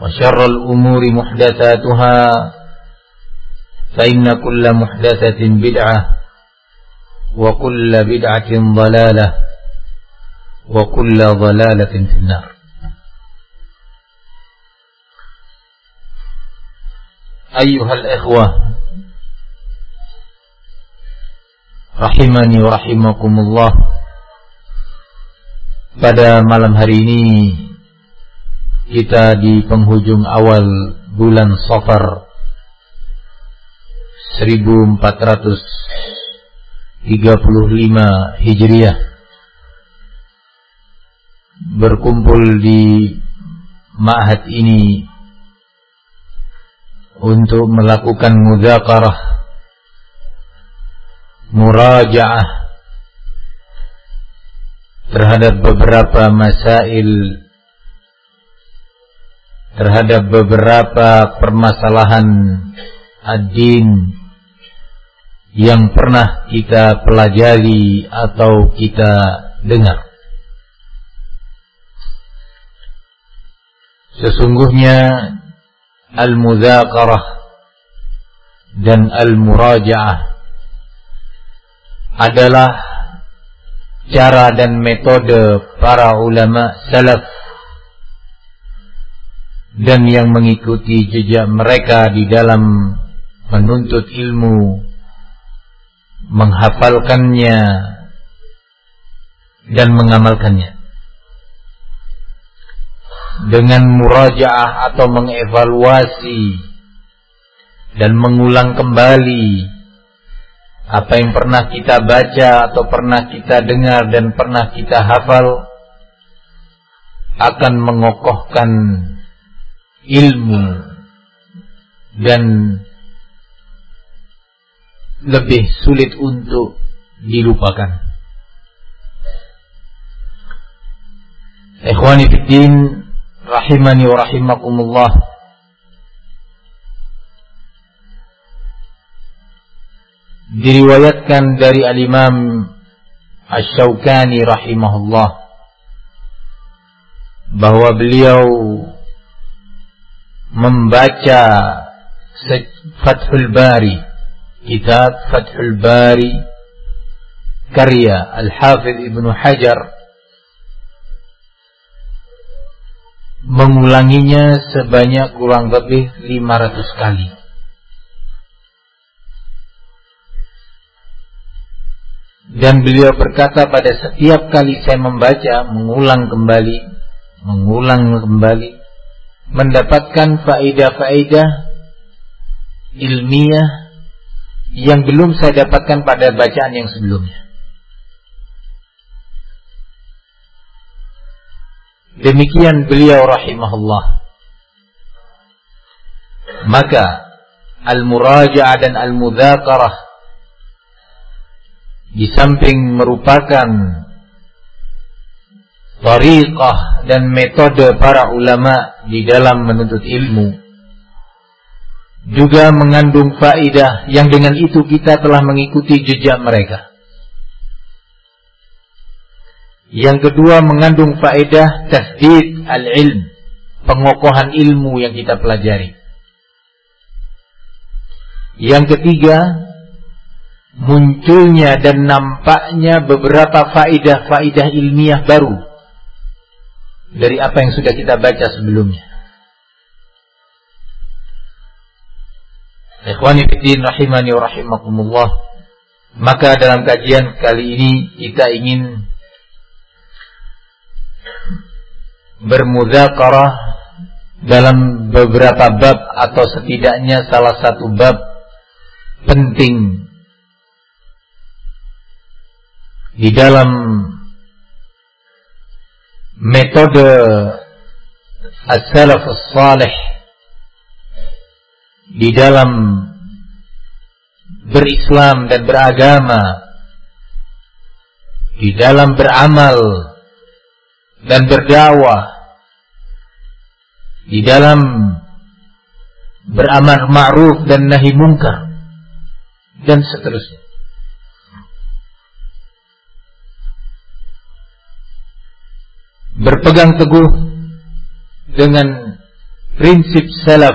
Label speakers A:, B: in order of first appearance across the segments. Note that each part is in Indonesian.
A: وشر الأمور محدثاتها فإن كل محدثة بدعة وكل بدعة ضلالة وكل ضلالة في النار. أيها الإخوة Rahimani wa rahimakumullah Pada malam hari ini Kita di penghujung awal bulan Safar 1435 Hijriah. Berkumpul di Ma'had ini Untuk melakukan muzakarah murajaah terhadap beberapa masail terhadap beberapa permasalahan ad-din yang pernah kita pelajari atau kita dengar. Sesungguhnya al-mudzakarah dan al-murajaah adalah cara dan metode para ulama salaf dan yang mengikuti jejak mereka di dalam menuntut ilmu menghafalkannya dan mengamalkannya. Dengan murajaah atau mengevaluasi dan mengulang kembali apa yang pernah kita baca atau pernah kita dengar dan pernah kita hafal akan mengokohkan ilmu dan lebih sulit untuk dilupakan. Ikhwani fiddin rahimani wa rahimakumullah diriwayatkan dari al-Imam Asy-Syaukani rahimahullah bahwa beliau membaca Fathul Bari kitab Fathul Bari karya Al-Hafidh Ibnu Hajar mengulanginya sebanyak kurang lebih 500 kali. Dan beliau berkata pada setiap kali saya membaca, mengulang kembali, mengulang kembali, mendapatkan faedah-faedah ilmiah yang belum saya dapatkan pada bacaan yang sebelumnya. Demikian beliau rahimahullah. Maka al-muraja'ah dan al-mudzakarah di samping merupakan tariqah dan metode para ulama di dalam menuntut ilmu juga mengandung faidah yang dengan itu kita telah mengikuti jejak mereka. Yang kedua mengandung faedah tasdid al-ilm, pengokohan ilmu yang kita pelajari. Yang ketiga, munculnya dan nampaknya beberapa faidah-faidah ilmiah baru dari apa yang sudah kita baca sebelumnya. Maka dalam kajian kali ini kita ingin bermudzakarah dalam beberapa bab atau setidaknya salah satu bab penting di dalam metode as-salaf as-salih di dalam berislam dan beragama, di dalam beramal dan berdakwah, di dalam beramal ma'ruf dan nahi mungkar dan seterusnya. Berpegang teguh dengan prinsip salaf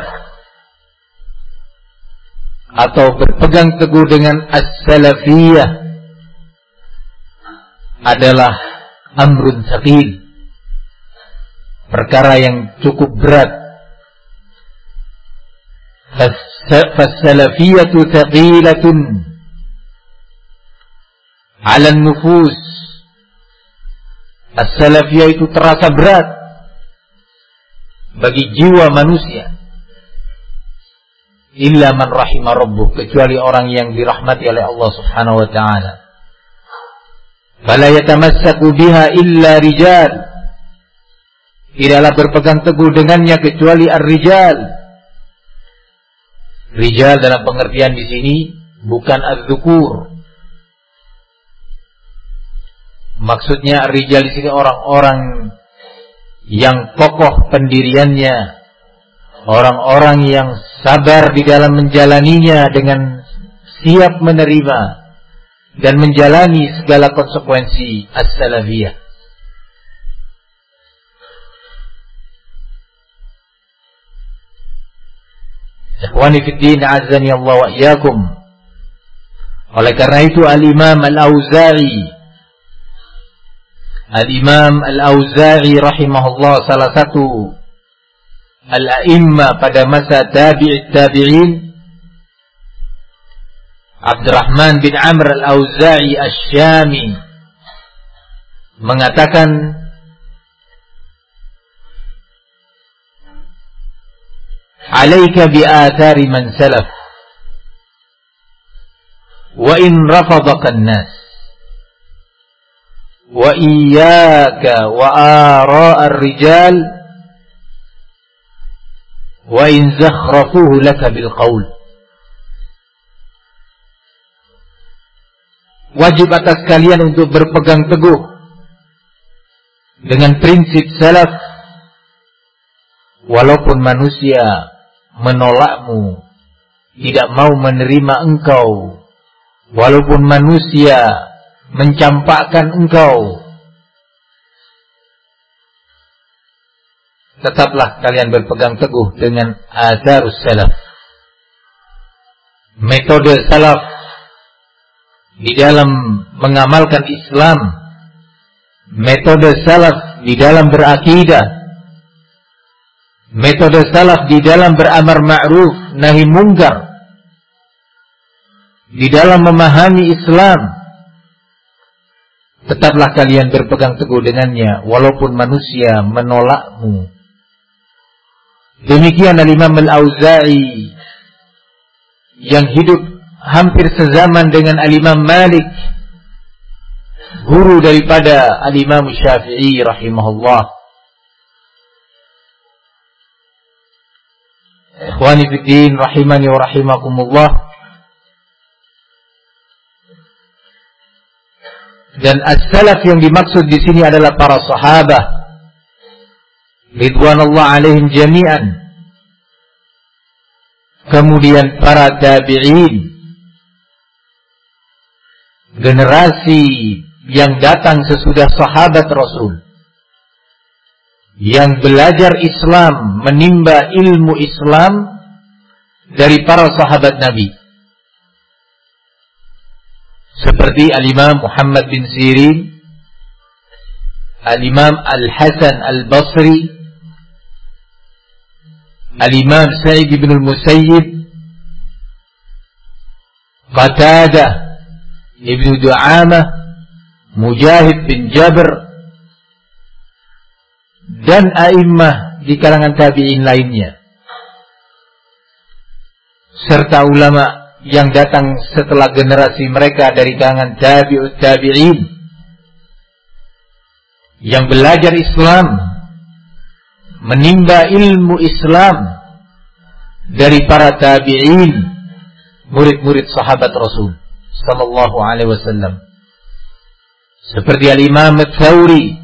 A: atau berpegang teguh dengan as-salafiyah adalah amrun thaqil perkara yang cukup berat. Fas-salafiyatu thaqilatun 'ala nufus as-salafiyah itu terasa berat bagi jiwa manusia illa man rahimah rabbuh kecuali orang yang dirahmati oleh Allah Subhanahu wa taala. Fala yatamassaku biha illa rijal. Tidaklah berpegang teguh dengannya kecuali ar-rijal. Rijal dalam pengertian di sini bukan az-dzukur. Maksudnya ar-rijal di sini orang-orang yang kokoh pendiriannya, orang-orang yang sabar di dalam menjalaninya dengan siap menerima dan menjalani segala konsekuensi as-salafiyah. Ikhwani fi din azani Allah wa iyyakum. Oleh karena itu Al-Imam Al-Auza'i Al-Imam Al-Auza'i rahimahullah salah satu al-a'imma pada masa tabi'it tabi'in Abdurrahman bin Amr al-Auza'i asy-Syami mengatakan Alaika bi athari man salaf wa in rafadaka an-nas wa iyyaka wa ara'a ar-rijal. Wa in zakhrafuhu laka bil qaul wajib atas kalian untuk berpegang teguh dengan prinsip salaf. Walaupun manusia menolakmu tidak mau menerima engkau. Walaupun manusia mencampakkan engkau. Tetaplah kalian berpegang teguh dengan azarus salaf. Metode salaf di dalam mengamalkan Islam, metode salaf di dalam berakidah, metode salaf di dalam beramar ma'ruf nahi mungkar, di dalam memahami Islam, tetaplah kalian berpegang teguh dengannya walaupun manusia menolakmu. Demikian Al-Imam Al-Auza'i yang hidup hampir sezaman dengan Al-Imam Malik guru daripada Al-Imam Syafi'i rahimahullah. Ikhwani fiddin rahimani wa rahimakumullah Dan as-salaf yang dimaksud di sini adalah para sahabat ridwanullah alaihim jami'an. Kemudian para tabi'in. Generasi yang datang sesudah sahabat Rasul. Yang belajar Islam, menimba ilmu Islam dari para sahabat Nabi seperti Al-Imam Muhammad bin Sirin, Al-Imam Al-Hasan Al-Basri, Al-Imam Sa'id bin Al-Musayyib, Qatada Ibn Du'amah, Mujahid bin Jabr, dan a'immah di kalangan tabi'in lainnya. Serta ulama yang datang setelah generasi mereka dari kalangan tabi'ut tabi'in yang belajar Islam menimba ilmu Islam dari para tabi'in murid-murid sahabat Rasul sallallahu alaihi wasallam. Seperti al-Imam Ats-Tsauri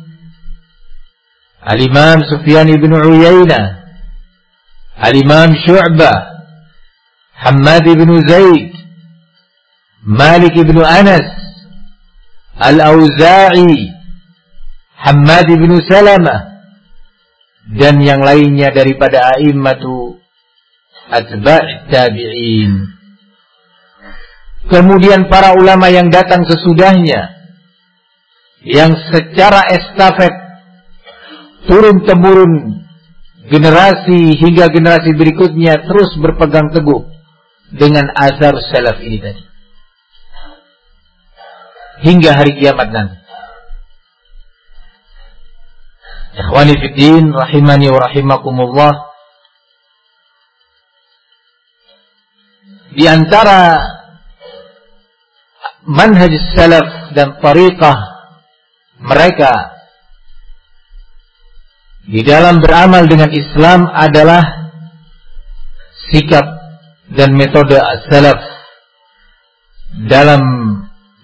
A: al-Imam Sufyan bin Uyainah al-Imam Syu'bah حماد بن زيد مالك بن أنس الأوزاعي حماد بن سلمة dan yang lainnya daripada a'immatu atba' tabi'in. Kemudian para ulama yang datang sesudahnya yang secara estafet turun temurun generasi hingga generasi berikutnya terus berpegang teguh dengan azhar salaf ini tadi. Hingga hari kiamat nanti. Ikhwani fiddin rahimani wa rahimakumullah. Di antara manhaj salaf dan tariqah mereka di dalam beramal dengan Islam adalah sikap dan metode as-salaf dalam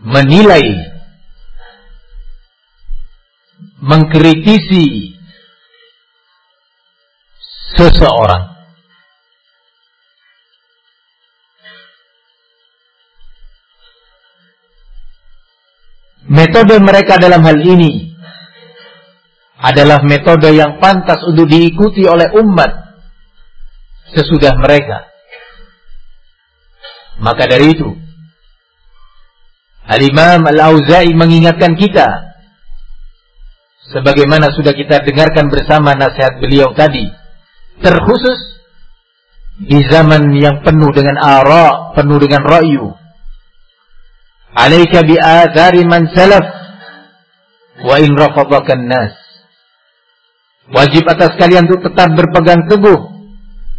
A: menilai mengkritisi seseorang Metode mereka dalam hal ini adalah metode yang pantas untuk diikuti oleh umat sesudah mereka. Maka dari itu, Al-Imam Al-Auza'i mengingatkan kita, sebagaimana sudah kita dengarkan bersama nasihat beliau tadi, terkhusus di zaman yang penuh dengan ara, penuh dengan ra'yu. Alaika bi'athari man salaf, wa in rafadakan nas. Wajib atas kalian untuk tetap berpegang teguh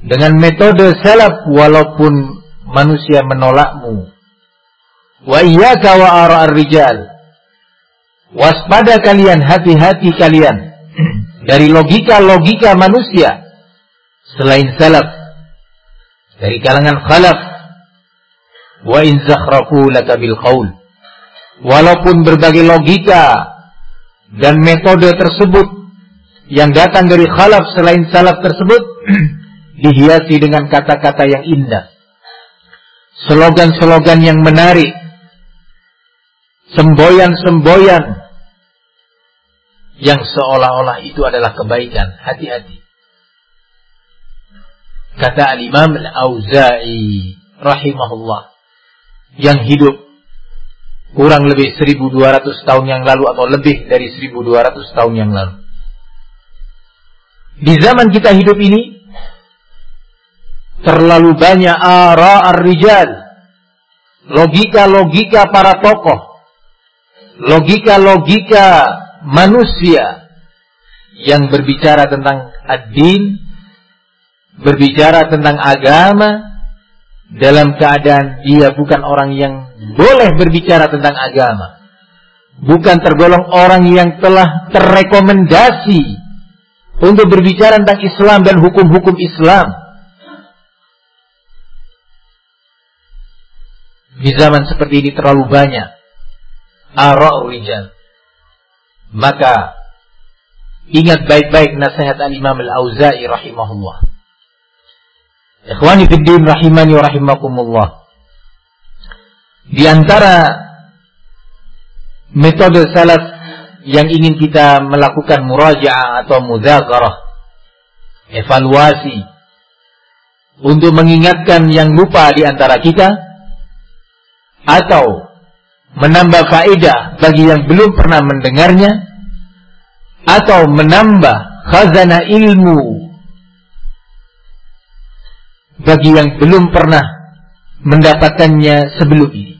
A: dengan metode salaf walaupun manusia menolakmu. Wa iyyaka wa ara'ar rijal. Waspada kalian, hati-hati kalian. Dari logika-logika manusia. Selain salaf. Dari kalangan khalaf. Wa in zakhrafu laka bil qaul. Walaupun berbagai logika dan metode tersebut yang datang dari khalaf selain salaf tersebut dihiasi dengan kata-kata yang indah slogan-slogan yang menarik, semboyan-semboyan yang seolah-olah itu adalah kebaikan. Hati-hati. Kata Al-Imam Al-Auza'i rahimahullah yang hidup kurang lebih 1200 tahun yang lalu atau lebih dari 1200 tahun yang lalu. Di zaman kita hidup ini terlalu banyak ara ar-rijal. Logika-logika para tokoh. Logika-logika manusia yang berbicara tentang ad-din berbicara tentang agama dalam keadaan dia bukan orang yang boleh berbicara tentang agama. Bukan tergolong orang yang telah terrekomendasi untuk berbicara tentang Islam dan hukum-hukum Islam Di zaman seperti ini terlalu banyak ara'u. Maka ingat baik-baik nasihat al-Imam Al-Auza'i rahimahullah. Ikhwani fiddin rahimani rahimakumullah. Di antara metode salaf yang ingin kita melakukan murajaah atau mudzakarah, evaluasi untuk mengingatkan yang lupa di antara kita atau menambah faedah bagi yang belum pernah mendengarnya atau menambah khazanah ilmu bagi yang belum pernah mendapatkannya sebelum ini.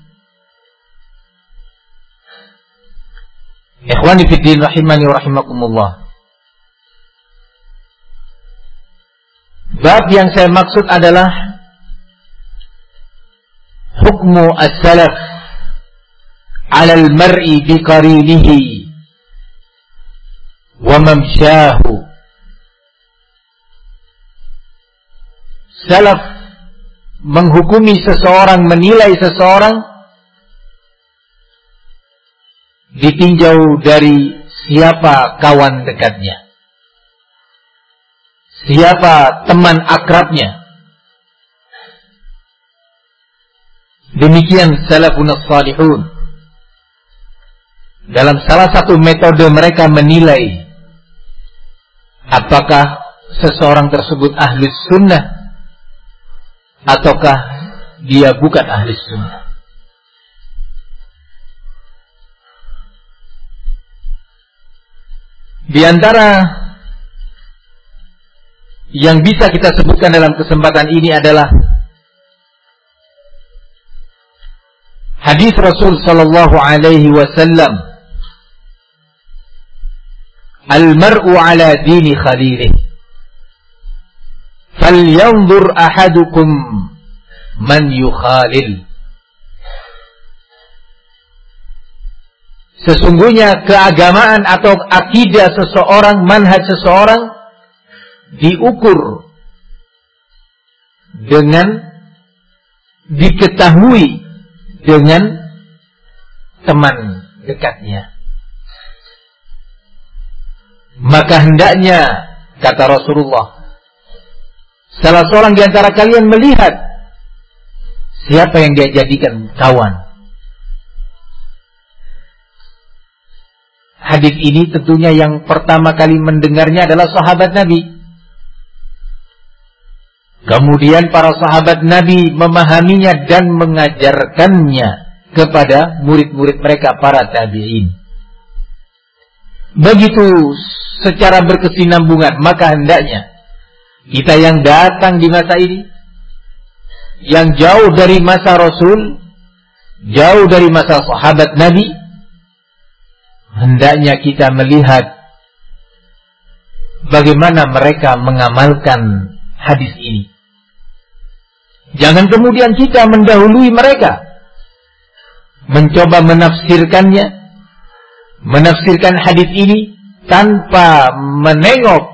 A: Ikhwani fiddin rahimani wa rahimakumullah. Bab yang saya maksud adalah hukmu as-salaf على المرء بقرينه وممشاه salaf menghukumi seseorang, menilai seseorang ditinjau dari siapa kawan dekatnya. Siapa teman akrabnya. Demikian salafun salihun dalam salah satu metode mereka menilai apakah seseorang tersebut ahli sunnah ataukah dia bukan ahli sunnah. Di antara yang bisa kita sebutkan dalam kesempatan ini adalah hadis Rasul sallallahu alaihi wasallam Al-mar'u ala dini khalilih. Falyanzur ahadukum man yukhalil. Sesungguhnya keagamaan atau akidah seseorang, manhaj seseorang diukur dengan diketahui dengan teman dekatnya. Maka hendaknya, kata Rasulullah, salah seorang di antara kalian melihat siapa yang dia jadikan kawan. Hadis ini tentunya yang pertama kali mendengarnya adalah sahabat Nabi. Kemudian para sahabat Nabi memahaminya dan mengajarkannya kepada murid-murid mereka para tabi'in. Begitu secara berkesinambungan, maka hendaknya kita yang datang di masa ini, yang jauh dari masa Rasul, jauh dari masa sahabat Nabi, hendaknya kita melihat bagaimana mereka mengamalkan hadis ini. Jangan kemudian kita mendahului mereka, mencoba menafsirkannya, menafsirkan hadis ini tanpa menengok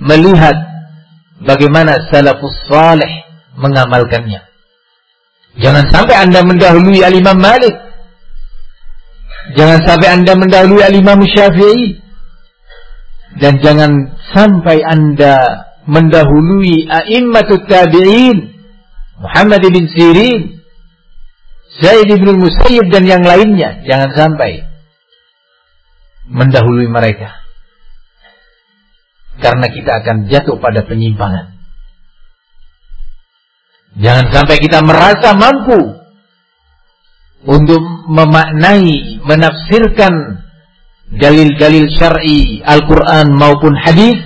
A: melihat bagaimana salafus salih mengamalkannya. Jangan sampai Anda mendahului Al-Imam Malik. Jangan sampai Anda mendahului Al-Imam Syafi'i. Dan jangan sampai Anda mendahului a'immatut tabi'in. Muhammad bin Sirin, Zaid bin Musayyib dan yang lainnya. Jangan sampai mendahului mereka karena kita akan jatuh pada penyimpangan. Jangan sampai kita merasa mampu untuk memaknai, menafsirkan dalil-dalil syar'i Al-Quran maupun hadis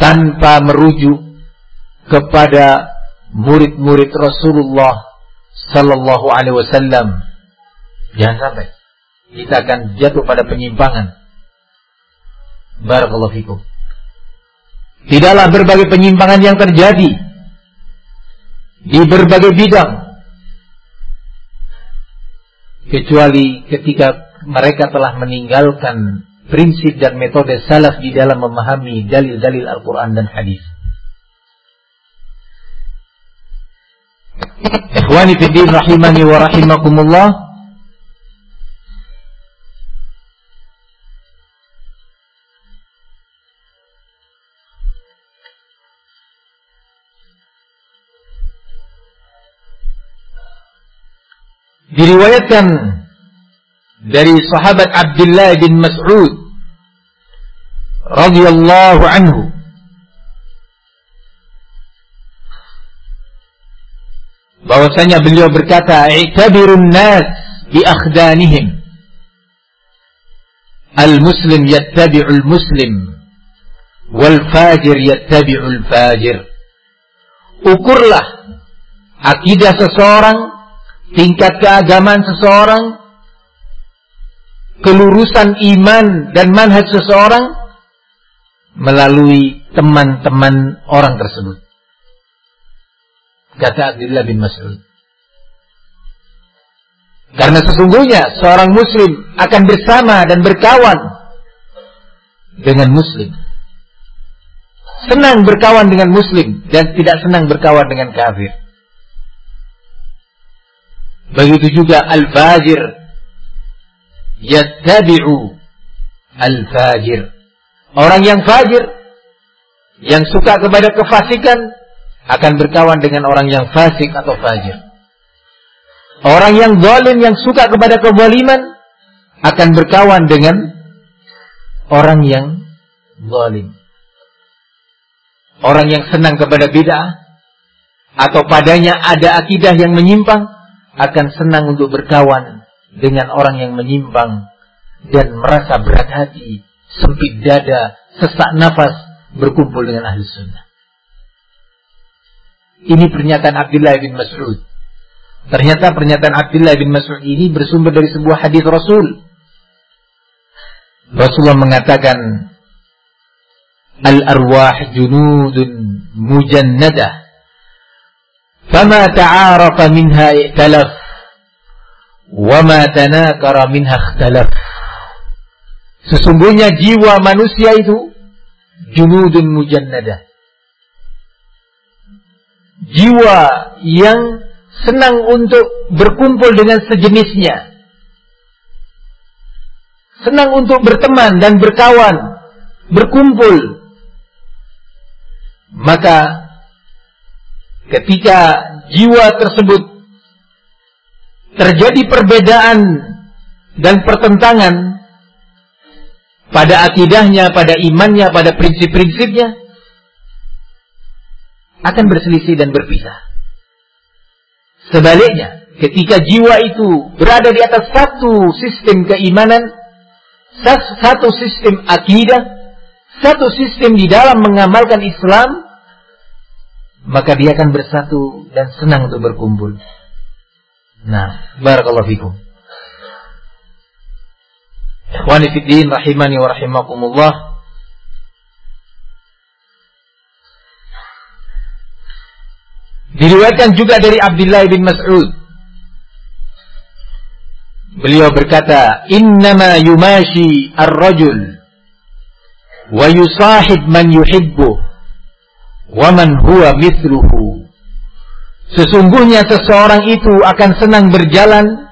A: tanpa merujuk kepada murid-murid Rasulullah Sallallahu Alaihi Wasallam. Jangan sampai kita akan jatuh pada penyimpangan Barakallahu fikum. Tidaklah berbagai penyimpangan yang terjadi di berbagai bidang kecuali ketika mereka telah meninggalkan prinsip dan metode salaf di dalam memahami dalil-dalil Al-Quran dan hadis. Ikhwani fiddin rahimani wa rahimakumullah Diriwayatkan dari sahabat Abdullah bin Mas'ud radhiyallahu anhu bahwasanya beliau berkata i'tabirun nas bi akhdanihim. Al-muslim yattabi'ul muslim wal fajir yattabi'ul fajir. Ukurlah akidah seseorang tingkat keagamaan seseorang kelurusan iman dan manhaj seseorang melalui teman-teman orang tersebut Kata Abdullah bin Mas'ud. Karena sesungguhnya seorang muslim akan bersama dan berkawan dengan muslim. Senang berkawan dengan muslim dan tidak senang berkawan dengan kafir. Begitu juga al-fajir yattabi'u al-fajir. Orang yang fajir yang suka kepada kefasikan akan berkawan dengan orang yang fasik atau fajir. Orang yang zalim yang suka kepada kezaliman akan berkawan dengan orang yang zalim. Orang yang senang kepada bid'ah atau padanya ada akidah yang menyimpang akan senang untuk berkawan dengan orang yang menyimpang dan merasa berat hati, sempit dada, sesak nafas berkumpul dengan ahli sunnah. Ini pernyataan Abdullah bin Mas'ud. Ternyata pernyataan Abdullah bin Mas'ud ini bersumber dari sebuah hadis Rasul. Rasulullah mengatakan, Al-arwah junudun mujannadah. Fama ta'arafa minha i'talaf. Wama tanakara minha ikhtalaf. Sesungguhnya jiwa manusia itu junudun mujannadah jiwa yang senang untuk berkumpul dengan sejenisnya. Senang untuk berteman dan berkawan, berkumpul. Maka ketika jiwa tersebut terjadi perbedaan dan pertentangan pada akidahnya, pada imannya, pada prinsip-prinsipnya, akan berselisih dan berpisah. Sebaliknya, ketika jiwa itu berada di atas satu sistem keimanan, satu sistem akidah, satu sistem di dalam mengamalkan Islam, maka dia akan bersatu dan senang untuk berkumpul. Nah, barakallahu fikum. Ikhwani rahimani wa. Diriwayatkan juga dari Abdullah bin Mas'ud. Beliau berkata, "Innama yumashi ar-rajul wa yusahib man yuhibbu wa man huwa mithluhu." Sesungguhnya seseorang itu akan senang berjalan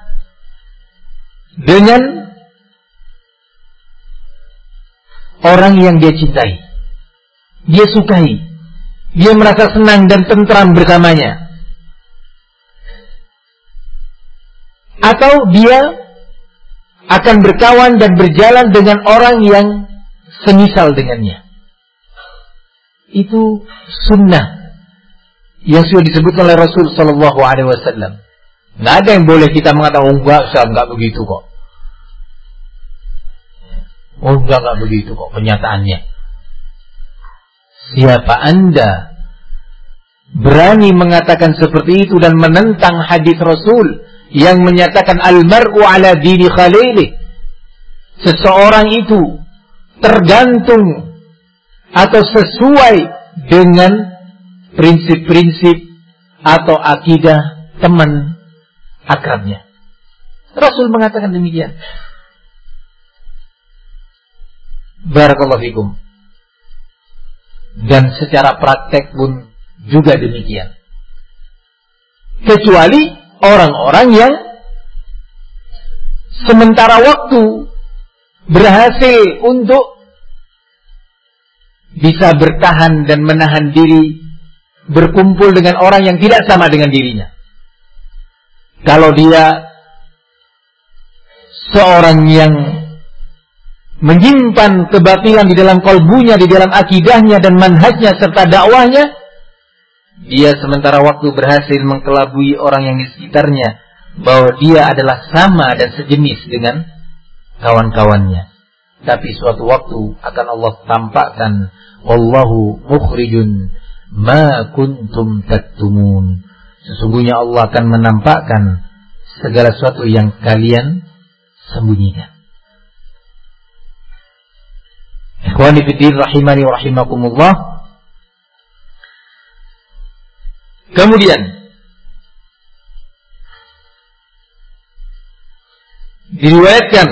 A: dengan orang yang dia cintai. Dia sukai dia merasa senang dan tentram bersamanya. Atau dia akan berkawan dan berjalan dengan orang yang semisal dengannya. Itu sunnah yang sudah disebutkan oleh Rasul Sallallahu Alaihi Wasallam. Nggak ada yang boleh kita mengatakan, oh enggak, saya enggak begitu kok. Oh enggak, enggak begitu kok kenyataannya. Siapa Anda berani mengatakan seperti itu dan menentang hadis Rasul yang menyatakan al-mar'u ala dini khalili. Seseorang itu tergantung atau sesuai dengan prinsip-prinsip atau akidah teman akrabnya. Rasul mengatakan demikian. Barakallahu fikum dan secara praktek pun juga demikian. Kecuali orang-orang yang sementara waktu berhasil untuk bisa bertahan dan menahan diri berkumpul dengan orang yang tidak sama dengan dirinya. Kalau dia seorang yang menyimpan kebatilan di dalam kolbunya, di dalam akidahnya dan manhajnya serta dakwahnya, dia sementara waktu berhasil mengkelabui orang yang di sekitarnya bahwa dia adalah sama dan sejenis dengan kawan-kawannya. Tapi suatu waktu akan Allah tampakkan Wallahu mukhrijun ma kuntum taktumun. Sesungguhnya Allah akan menampakkan segala sesuatu yang kalian sembunyikan. Ikhwani fiddin rahimani wa rahimakumullah. Kemudian diriwayatkan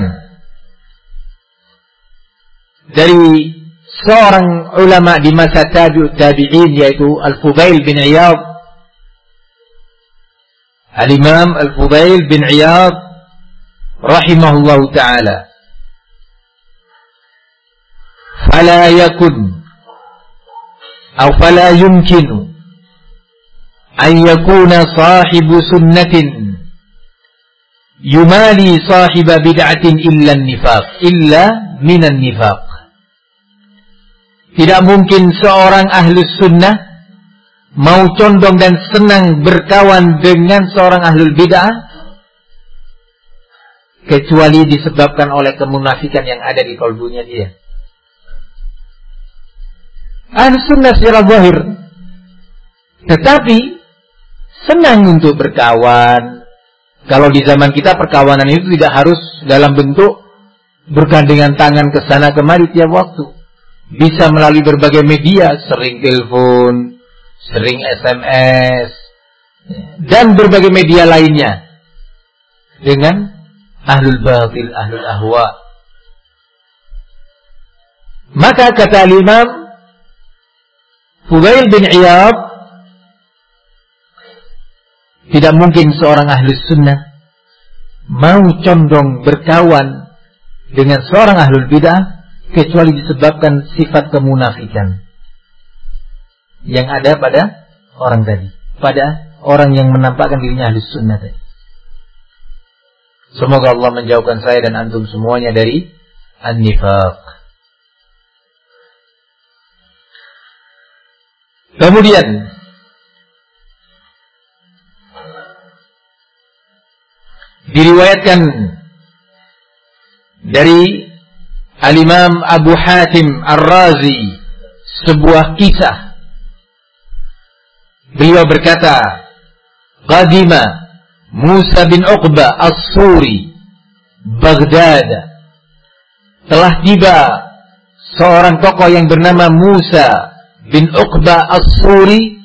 A: dari seorang ulama di masa tabi'ut tabi'in yaitu Al-Fudail bin Iyad Al-Imam Al-Fudail bin Iyad rahimahullahu taala فلا يكن أو فلا يمكن أن يكون صاحب سنة يمالي صاحب بدعة إلا النفاق إلا من النفاق Tidak mungkin seorang ahlus sunnah mau condong dan senang berkawan dengan seorang ahlul bid'ah kecuali disebabkan oleh kemunafikan yang ada di kalbunya dia. Ahlus sunnah secara zahir tetapi senang untuk berkawan. Kalau di zaman kita perkawanan itu tidak harus dalam bentuk bergandengan tangan ke sana kemari tiap waktu bisa melalui berbagai media, sering telepon, sering SMS, dan berbagai media lainnya dengan ahlul batil, ahlul ahwa. Maka kata Imam Fudail bin Iyad tidak mungkin seorang ahlus sunnah mau condong berkawan dengan seorang ahlul bidah kecuali disebabkan sifat kemunafikan yang ada pada orang tadi, pada orang yang menampakkan dirinya ahli sunnah tadi. Semoga Allah menjauhkan saya dan antum semuanya dari an-nifaq. Kemudian diriwayatkan dari Al-Imam Abu Hatim Ar-Razi sebuah kisah. Beliau berkata, Qadima Musa bin Uqba As-Suri Baghdad telah tiba seorang tokoh yang bernama Musa bin Uqba As-Suri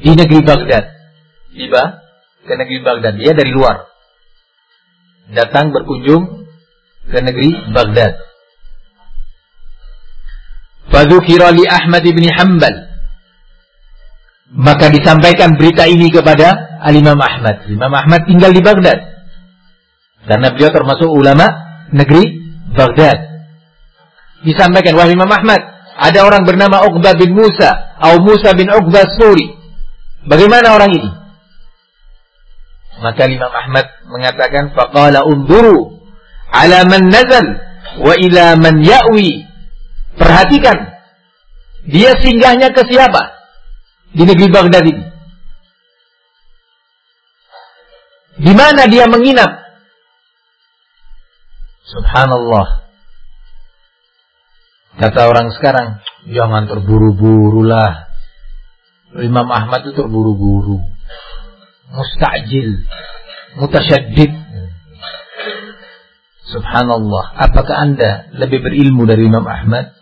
A: di negeri Baghdad. Tiba ke negeri Baghdad. Dia dari luar. Datang berkunjung ke negeri Baghdad. Fadzukira li Ahmad bin Hanbal. Maka disampaikan berita ini kepada Al-Imam Ahmad. Imam Ahmad tinggal di Baghdad. Karena beliau termasuk ulama negeri Baghdad. Disampaikan, wahai Imam Ahmad, ada orang bernama Uqbah bin Musa atau Musa bin Uqbah Suri. Bagaimana orang ini? Maka Imam Ahmad mengatakan, faqala unduru ala man nazal wa ila man ya'wi Perhatikan. Dia singgahnya ke siapa? Di negeri Baghdad ini. Di mana dia menginap? Subhanallah. Kata orang sekarang, jangan terburu-burulah. Imam Ahmad itu terburu-buru. Mustajil. Mutasyaddid. Subhanallah. Apakah anda lebih berilmu dari Imam Ahmad?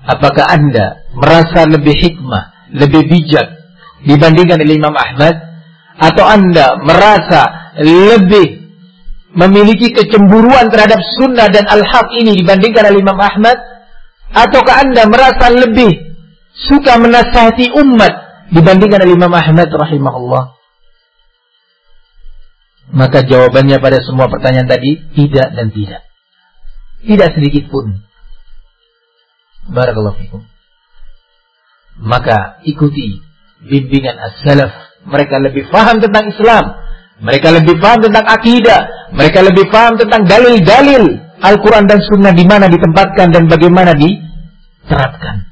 A: Apakah Anda merasa lebih hikmah, lebih bijak dibandingkan dengan Imam Ahmad? Atau Anda merasa lebih memiliki kecemburuan terhadap sunnah dan al-haq ini dibandingkan dengan Imam Ahmad? Ataukah Anda merasa lebih suka menasihati umat dibandingkan Imam Ahmad rahimahullah? Maka jawabannya pada semua pertanyaan tadi tidak dan tidak. Tidak sedikit pun. Barakallahu fikum. Maka ikuti bimbingan as-salaf. Mereka lebih faham tentang Islam. Mereka lebih paham tentang akidah. Mereka lebih paham tentang dalil-dalil Al-Quran dan Sunnah di mana ditempatkan dan bagaimana diterapkan.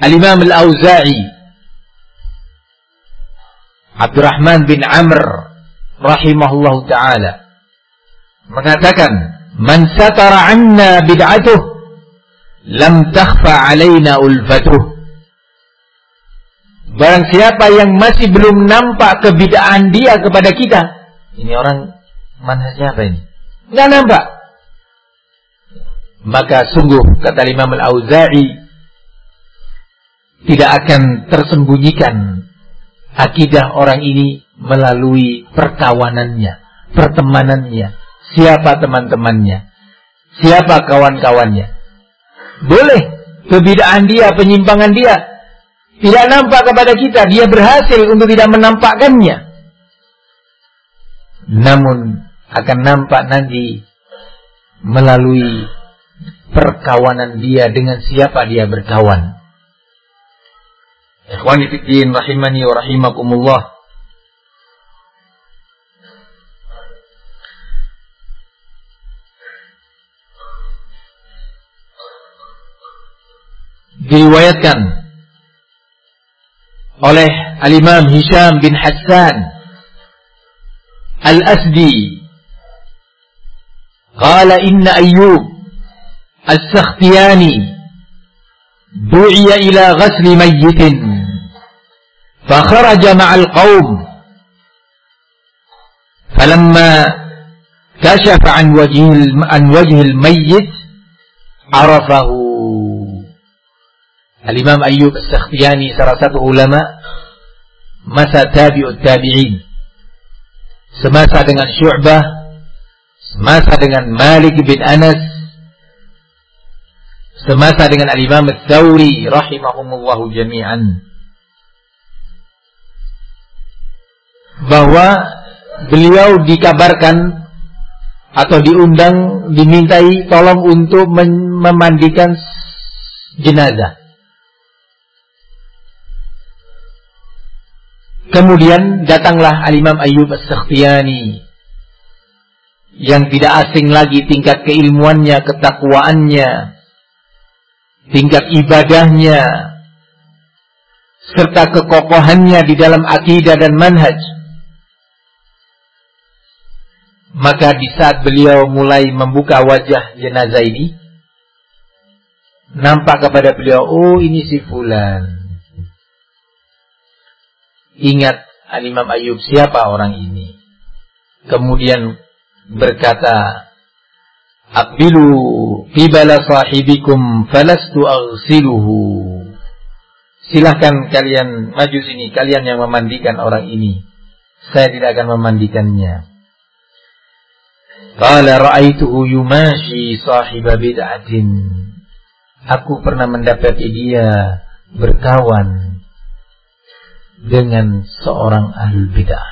A: Al-Imam Al-Auza'i Abdurrahman bin Amr rahimahullah taala mengatakan man satara anna bid'atuh lam takhfa alaina ulfatuh Barang siapa yang masih belum nampak kebidaan dia kepada kita. Ini orang manhajnya apa ini? Nggak nampak. Maka sungguh kata Imam Al-Auza'i tidak akan tersembunyikan akidah orang ini melalui perkawanannya, pertemanannya, siapa teman-temannya, siapa kawan-kawannya. Boleh kebidaan dia, penyimpangan dia tidak nampak kepada kita, dia berhasil untuk tidak menampakkannya. Namun akan nampak nanti melalui perkawanan dia dengan siapa dia berkawan. Ikhwani fiddin rahimani wa rahimakumullah. Diriwayatkan oleh Al-Imam Hisham bin Hassan Al-Asdi. قال إن أيوب السختياني دعي إلى غسل ميت فخرج مع القوم فلما كشف عن وجه عن وجه الميت عرفه Al-Imam Ayyub As-Sakhtiyani salah satu ulama masa tabi'ut tabi'in. Semasa dengan Syu'bah, semasa dengan Malik bin Anas, semasa dengan Al-Imam Ats-Tsauri rahimahumullahu jami'an. Bahwa beliau dikabarkan atau diundang dimintai tolong untuk memandikan jenazah. Kemudian datanglah Al-Imam Ayyub As-Sakhtiyani yang tidak asing lagi tingkat keilmuannya, ketakwaannya, tingkat ibadahnya, serta kekokohannya di dalam akidah dan manhaj. Maka di saat beliau mulai membuka wajah jenazah ini, nampak kepada beliau, oh ini si fulan. Ingat Al-Imam Ayub siapa orang ini. Kemudian berkata, Abilu qibala sahibikum falastu aghsiluhu. Silahkan kalian maju sini, kalian yang memandikan orang ini. Saya tidak akan memandikannya. Qala ra'aituhu yumashi sahiba bid'atin. Aku pernah mendapati dia berkawan dengan seorang ahli bidah.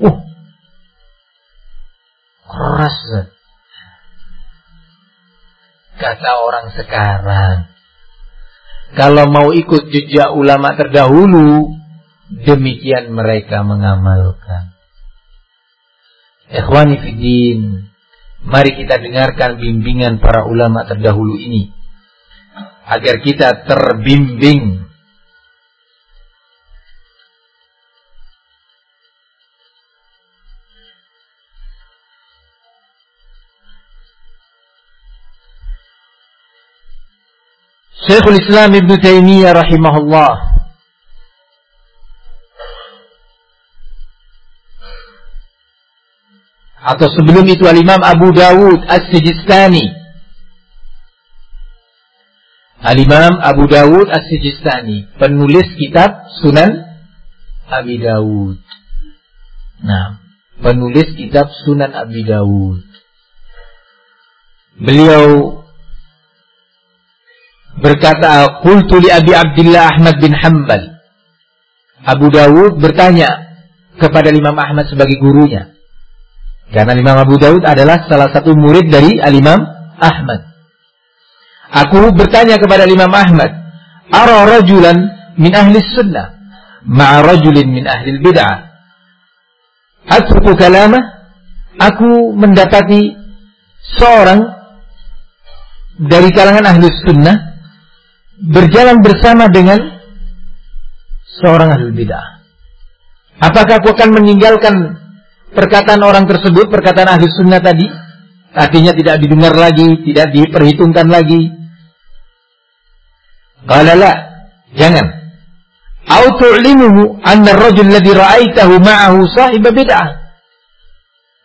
A: Uh, keras. Kata orang sekarang, kalau mau ikut jejak ulama terdahulu, demikian mereka mengamalkan. Ikhwani Fidin, mari kita dengarkan bimbingan para ulama terdahulu ini. Agar kita terbimbing Syekhul Islam Ibn Taimiyah rahimahullah. Atau sebelum itu Al-Imam Abu Dawud As-Sijistani. Al-Imam Abu Dawud As-Sijistani. Penulis kitab Sunan Abi Dawud. Nah penulis kitab Sunan Abi Dawud. Beliau berkata qultu li Abi Abdullah Ahmad bin Hanbal. Abu Dawud bertanya kepada Imam Ahmad sebagai gurunya. Karena Imam Abu Dawud adalah salah satu murid dari Al-Imam Ahmad. Aku bertanya kepada Imam Ahmad, "Ara rajulan min ahli sunnah? Ma'a rajulin min ahli bid'ah." Atruku kalama, aku mendapati seorang dari kalangan ahli sunnah berjalan bersama dengan seorang ahli bid'ah. Apakah aku akan meninggalkan perkataan orang tersebut, perkataan ahli sunnah tadi? Artinya tidak didengar lagi, tidak diperhitungkan lagi. Qala la, jangan. Bid'ah.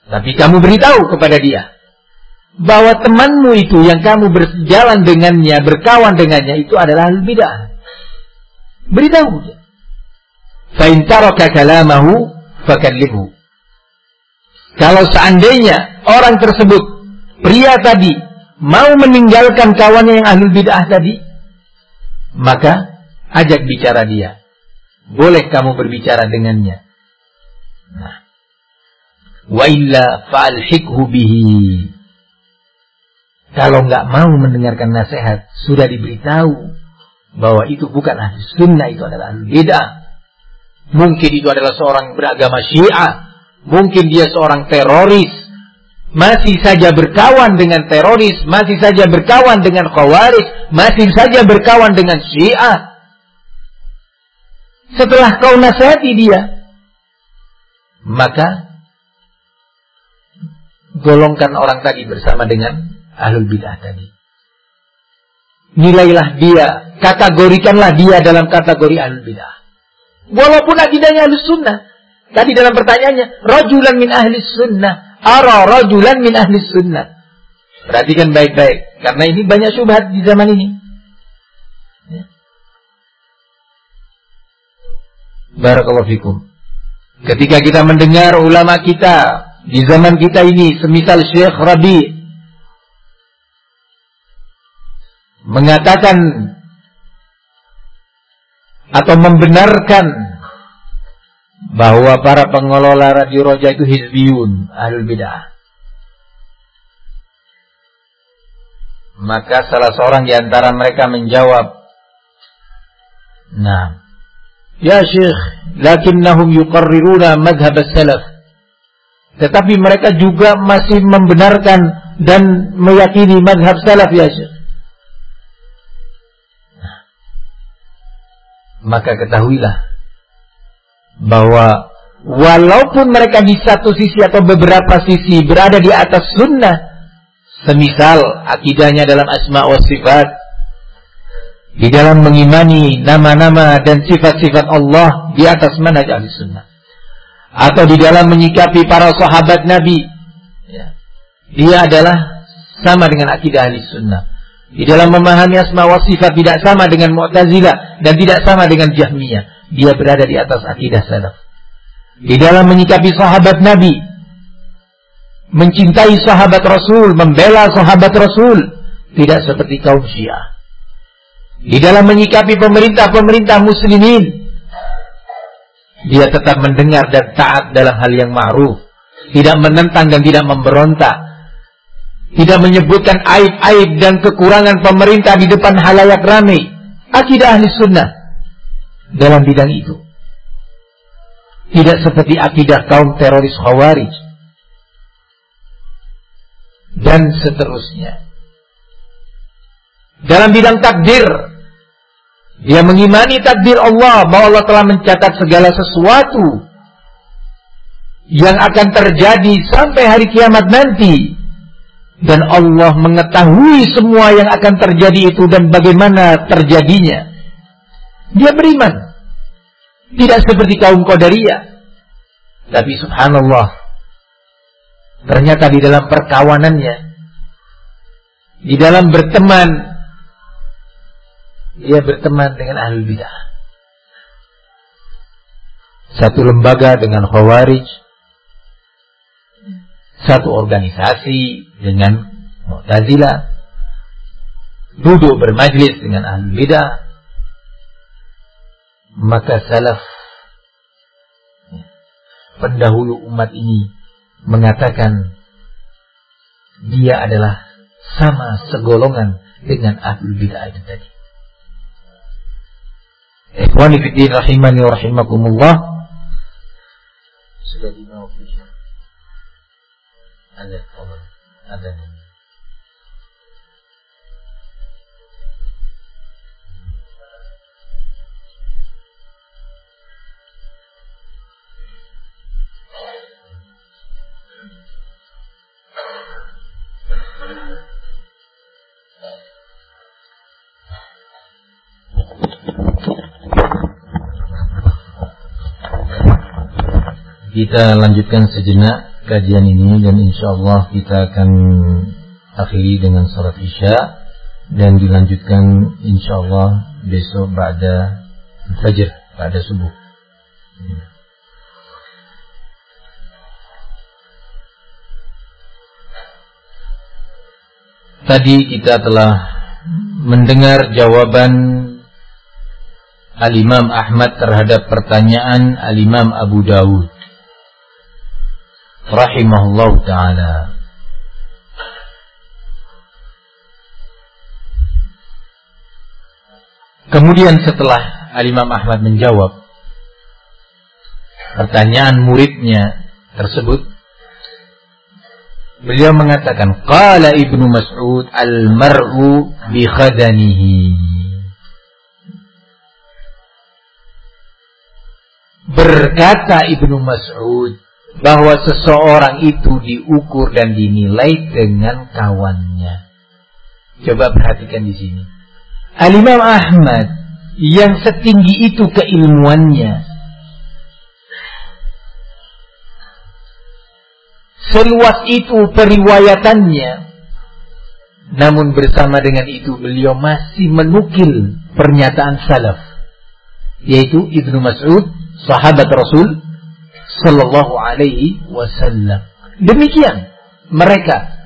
A: Tapi kamu beritahu kepada dia bahwa temanmu itu yang kamu berjalan dengannya, berkawan dengannya itu adalah bid'ah. Beritahu dia. Fa taraka kalamahu fakallimhu. Kalau seandainya orang tersebut pria tadi mau meninggalkan kawannya yang ahli bid'ah tadi, maka ajak bicara dia. Boleh kamu berbicara dengannya. Nah. Wa illa fa'alhikhu bihi. Kalau nggak mau mendengarkan nasihat, sudah diberitahu bahwa itu bukan ahli sunnah, itu adalah bid'ah. Mungkin itu adalah seorang beragama syiah. Mungkin dia seorang teroris. Masih saja berkawan dengan teroris. Masih saja berkawan dengan khawarij masih saja berkawan dengan Syiah. Setelah kau nasihati dia, maka golongkan orang tadi bersama dengan ahlul bidah tadi. Nilailah dia, kategorikanlah dia dalam kategori ahlul bidah. Walaupun akidahnya ahlus sunnah. Tadi dalam pertanyaannya, rajulan min ahli sunnah. Ara rajulan min ahli sunnah. Perhatikan baik-baik. Karena ini banyak syubhat di zaman ini. Ya. Barakallahu fikum. Ketika kita mendengar ulama kita di zaman kita ini, semisal Syekh Rabi mengatakan atau membenarkan bahwa para pengelola radio roja itu hizbiyun, ahlul bid'ah. Maka salah seorang di antara mereka menjawab, Nah, ya Syekh, lakinnahum yuqarriruna madhab salaf. Tetapi mereka juga masih membenarkan dan meyakini madhab salaf ya Syekh. Maka ketahuilah bahwa walaupun mereka di satu sisi atau beberapa sisi berada di atas sunnah, Semisal akidahnya dalam asma wa sifat di dalam mengimani nama-nama dan sifat-sifat Allah di atas manhaj ahli sunnah atau di dalam menyikapi para sahabat Nabi ya, dia adalah sama dengan akidah ahli sunnah di dalam memahami asma wa sifat tidak sama dengan Mu'tazilah dan tidak sama dengan Jahmiyah. Dia berada di atas akidah salaf. Di dalam menyikapi sahabat Nabi mencintai sahabat Rasul, membela sahabat Rasul, tidak seperti kaum Syiah. Di dalam menyikapi pemerintah-pemerintah muslimin, dia tetap mendengar dan taat dalam hal yang ma'ruf, tidak menentang dan tidak memberontak, tidak menyebutkan aib-aib dan kekurangan pemerintah di depan halayak ramai. Akidah ahli sunnah dalam bidang itu. Tidak seperti akidah kaum teroris khawarij dan seterusnya. Dalam bidang takdir, dia mengimani takdir Allah bahwa Allah telah mencatat segala sesuatu yang akan terjadi sampai hari kiamat nanti dan Allah mengetahui semua yang akan terjadi itu dan bagaimana terjadinya. Dia beriman. Tidak seperti kaum Qadariyah. Tapi subhanallah, Ternyata di dalam perkawanannya, di dalam berteman, dia berteman dengan ahli bidah. Satu lembaga dengan khawarij, satu organisasi dengan Mu'tazilah, duduk bermajlis dengan ahli bidah, maka salaf pendahulu umat ini mengatakan dia adalah sama segolongan dengan ahlul bid'ah itu tadi. Ikhwani rahimani wa rahimakumullah. Sudah Ada, ada. Kita lanjutkan sejenak kajian ini dan insya Allah kita akan akhiri dengan salat isya dan dilanjutkan insya Allah besok pada fajr pada subuh. Tadi kita telah mendengar jawaban Al-Imam Ahmad terhadap pertanyaan Al-Imam Abu Dawud rahimahullah taala. Kemudian setelah Al-Imam Ahmad menjawab pertanyaan muridnya tersebut, beliau mengatakan, Qala Ibnu Mas'ud al-mar'u bi khadanihi. Berkata Ibnu Mas'ud, bahwa seseorang itu diukur dan dinilai dengan kawannya. Coba perhatikan di sini. Al-Imam Ahmad yang setinggi itu keilmuannya, seluas itu periwayatannya, namun bersama dengan itu beliau masih menukil pernyataan salaf, yaitu Ibnu Mas'ud, sahabat Rasul Sallallahu Alaihi Wasallam. Demikian mereka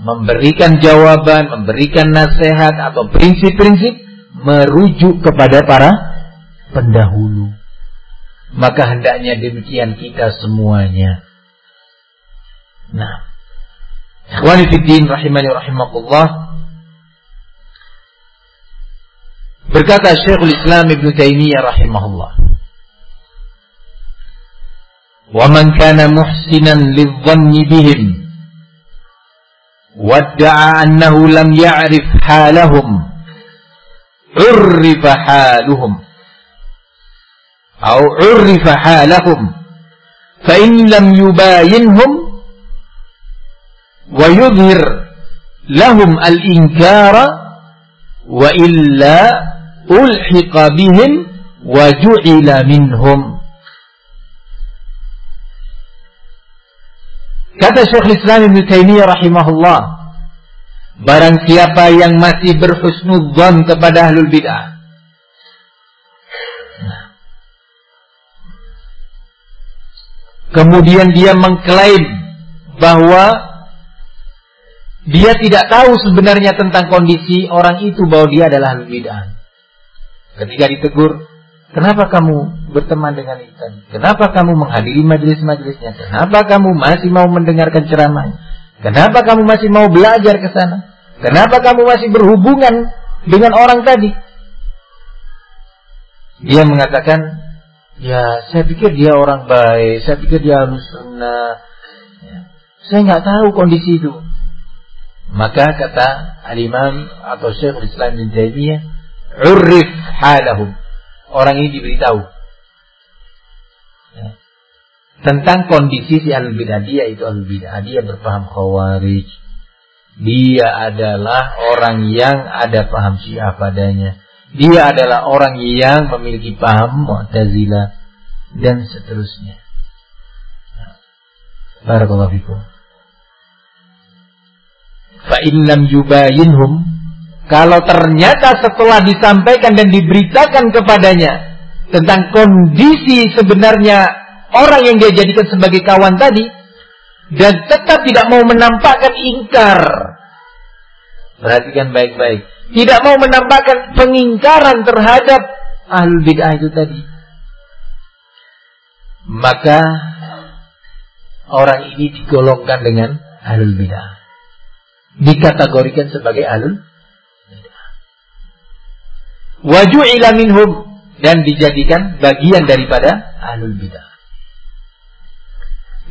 A: memberikan jawaban, memberikan nasihat atau prinsip-prinsip merujuk kepada para pendahulu. Maka hendaknya demikian kita semuanya. Nah, ikhwani fiddin rahimani rahimakumullah. Berkata Syekhul Islam Ibn Taimiyah rahimahullah. ومن كان محسنا للظن بهم وادعى أنه لم يعرف حالهم عرف حالهم أو عرف حالهم فإن لم يباينهم ويظهر لهم الإنكار وإلا ألحق بهم وجعل منهم. Kata Syekh Islam Ibn Taimiyah rahimahullah, barang siapa yang masih berhusnudzon kepada ahlul bid'ah, kemudian dia mengklaim bahwa dia tidak tahu sebenarnya tentang kondisi orang itu bahwa dia adalah ahlul bid'ah. Ketika ditegur, Kenapa kamu berteman dengan Intan? Kenapa kamu menghadiri majelis-majelisnya? Kenapa kamu masih mau mendengarkan ceramahnya? Kenapa kamu masih mau belajar ke sana? Kenapa kamu masih berhubungan dengan orang tadi? Dia mengatakan, ya saya pikir dia orang baik, saya pikir dia harus. Ya, saya nggak tahu kondisi itu. Maka kata Al-Imam atau Syekh Islam bin Taimiyah, "Urif halahum." Orang ini diberitahu. Ya. tentang kondisi si al bidah dia itu al bidah dia berpaham khawarij. Dia adalah orang yang ada paham syiah padanya. Dia adalah orang yang memiliki paham mu'tazilah dan seterusnya. Barakallahu fikum. Fa in lam yubayinhum kalau ternyata setelah disampaikan dan diberitakan kepadanya tentang kondisi sebenarnya orang yang dia jadikan sebagai kawan tadi dan tetap tidak mau menampakkan ingkar. Perhatikan baik-baik. Tidak mau menampakkan pengingkaran terhadap ahlul bid'ah itu tadi. Maka orang ini digolongkan dengan ahlul bid'ah. dikategorikan sebagai alul waju'ila minhum dan dijadikan bagian daripada alul bidah.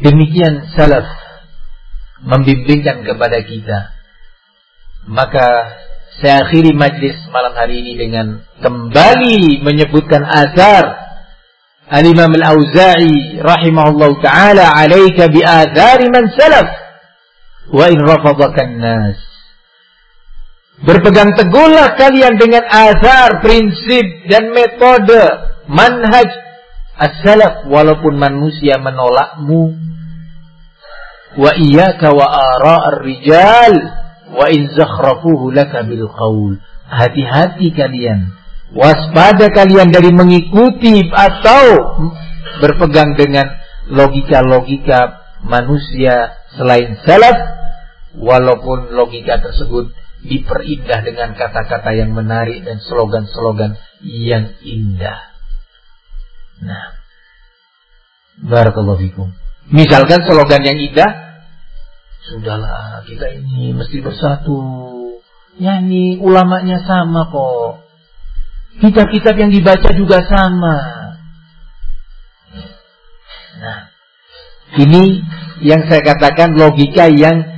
A: Demikian salaf membimbingkan kepada kita. Maka saya akhiri majlis malam hari ini dengan kembali menyebutkan azar Al-Imam Al-Auza'i rahimahullah ta'ala alaika bi man salaf wa in rafadakan nas. Berpegang teguhlah kalian dengan azar, prinsip dan metode manhaj as-salaf walaupun manusia menolakmu. Wa iyyaka wa ara' ar-rijal wa in zakhrafuhu laka bil qaul. Hati-hati kalian waspada kalian dari mengikuti atau berpegang dengan logika-logika manusia selain salaf walaupun logika tersebut diperindah dengan kata-kata yang menarik dan slogan-slogan yang indah. Nah, barakallahu fikum. Misalkan slogan yang indah, sudahlah kita ini mesti bersatu. Nyanyi ulamanya sama kok. Kitab-kitab yang dibaca juga sama. Nah, ini yang saya katakan logika yang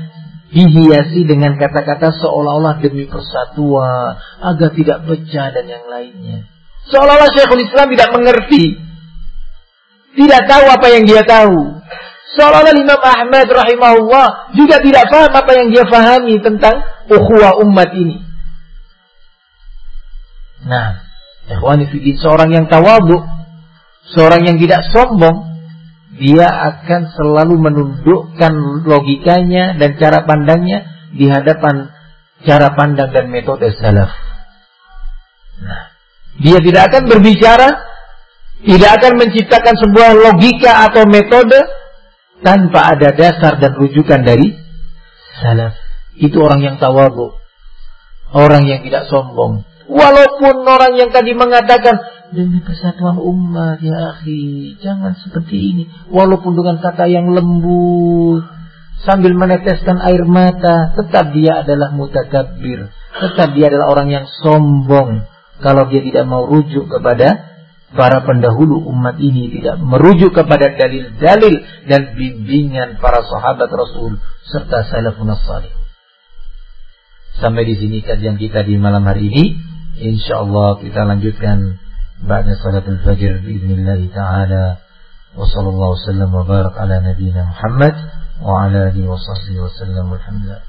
A: dihiasi dengan kata-kata seolah-olah demi persatuan, agar tidak pecah dan yang lainnya. Seolah-olah Syekhul Islam tidak mengerti. Tidak tahu apa yang dia tahu. Seolah-olah Imam Ahmad rahimahullah juga tidak paham apa yang dia fahami tentang ukhuwah umat ini. Nah, Ikhwani seorang yang tawadhu, seorang yang tidak sombong, dia akan selalu menundukkan logikanya dan cara pandangnya di hadapan cara pandang dan metode salaf. Nah, dia tidak akan berbicara, tidak akan menciptakan sebuah logika atau metode tanpa ada dasar dan rujukan dari salaf. Itu orang yang tawadhu, orang yang tidak sombong, Walaupun orang yang tadi mengatakan demi persatuan umat ya akhi, jangan seperti ini. Walaupun dengan kata yang lembut, sambil meneteskan air mata, tetap dia adalah mutakabir. Tetap dia adalah orang yang sombong. Kalau dia tidak mau rujuk kepada para pendahulu umat ini tidak merujuk kepada dalil-dalil dan bimbingan para sahabat Rasul serta salafun salih. Sampai di sini kajian kita di malam hari ini. insyaallah kita lanjutkan بعد صلاة الفجر بإذن الله تعالى وصلى الله وسلم وبارك على نبينا محمد وعلى آله وصحبه وسلم والحمد لله